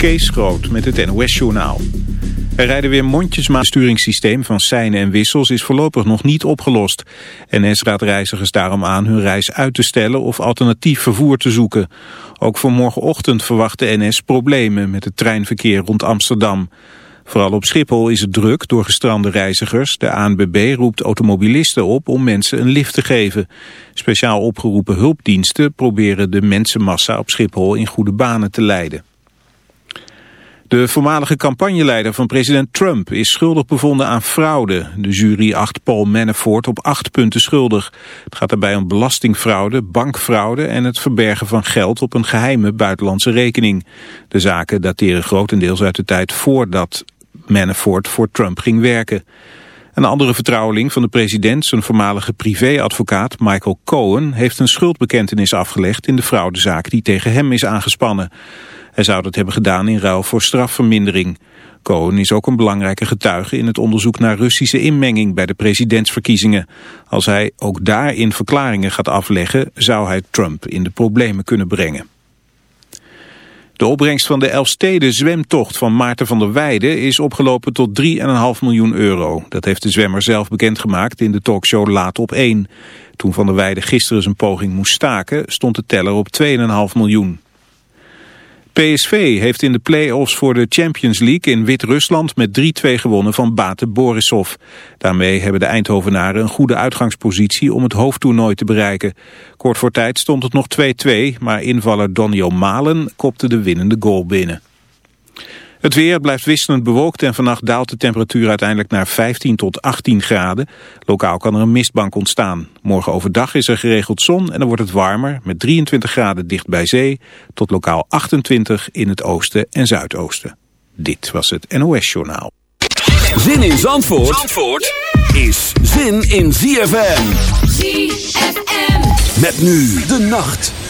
Kees Groot met het NOS-journaal. Er rijden weer mondjesmaat. Het sturingssysteem van seinen en wissels is voorlopig nog niet opgelost. NS raadt reizigers daarom aan hun reis uit te stellen of alternatief vervoer te zoeken. Ook voor morgenochtend verwacht de NS problemen met het treinverkeer rond Amsterdam. Vooral op Schiphol is het druk door gestrande reizigers. De ANBB roept automobilisten op om mensen een lift te geven. Speciaal opgeroepen hulpdiensten proberen de mensenmassa op Schiphol in goede banen te leiden. De voormalige campagneleider van president Trump is schuldig bevonden aan fraude. De jury acht Paul Manafort op acht punten schuldig. Het gaat daarbij om belastingfraude, bankfraude en het verbergen van geld op een geheime buitenlandse rekening. De zaken dateren grotendeels uit de tijd voordat Manafort voor Trump ging werken. Een andere vertrouweling van de president, zijn voormalige privéadvocaat Michael Cohen, heeft een schuldbekentenis afgelegd in de fraudezaak die tegen hem is aangespannen. Hij zou dat hebben gedaan in ruil voor strafvermindering. Cohen is ook een belangrijke getuige in het onderzoek naar Russische inmenging bij de presidentsverkiezingen. Als hij ook daarin verklaringen gaat afleggen, zou hij Trump in de problemen kunnen brengen. De opbrengst van de Elfsteden zwemtocht van Maarten van der Weijden is opgelopen tot 3,5 miljoen euro. Dat heeft de zwemmer zelf bekendgemaakt in de talkshow Laat op 1. Toen van der Weijden gisteren zijn poging moest staken, stond de teller op 2,5 miljoen. PSV heeft in de play-offs voor de Champions League in Wit-Rusland met 3-2 gewonnen van Bate Borisov. Daarmee hebben de Eindhovenaren een goede uitgangspositie om het hoofdtoernooi te bereiken. Kort voor tijd stond het nog 2-2, maar invaller Donio Malen kopte de winnende goal binnen. Het weer blijft wisselend bewolkt en vannacht daalt de temperatuur uiteindelijk naar 15 tot 18 graden. Lokaal kan er een mistbank ontstaan. Morgen overdag is er geregeld zon en dan wordt het warmer met 23 graden dicht bij zee tot lokaal 28 in het oosten en zuidoosten. Dit was het NOS Journaal. Zin in Zandvoort, Zandvoort is zin in ZFM. ZFM. Met nu de nacht.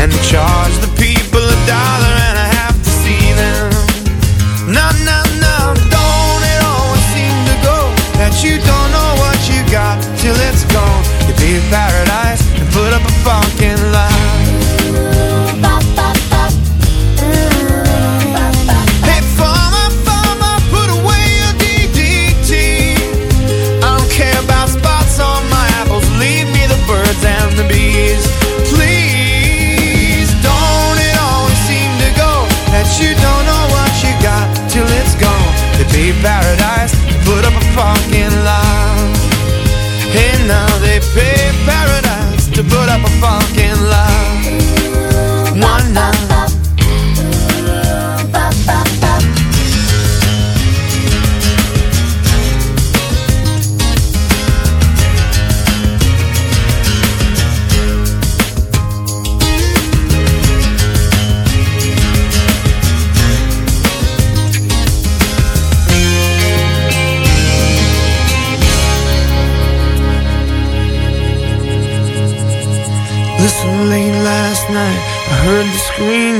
and charge the people a dollar and a half to see them. No, no, no, don't it always seem to go that you don't know what you got till it's gone? You pay paradise and put up a fucking lie. Paradise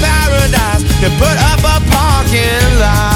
Paradise to put up a parking lot.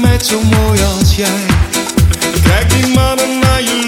met zo mooi als jij. Kijk die mannen naar je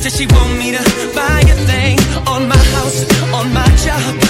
Said she want me to buy a thing on my house, on my job.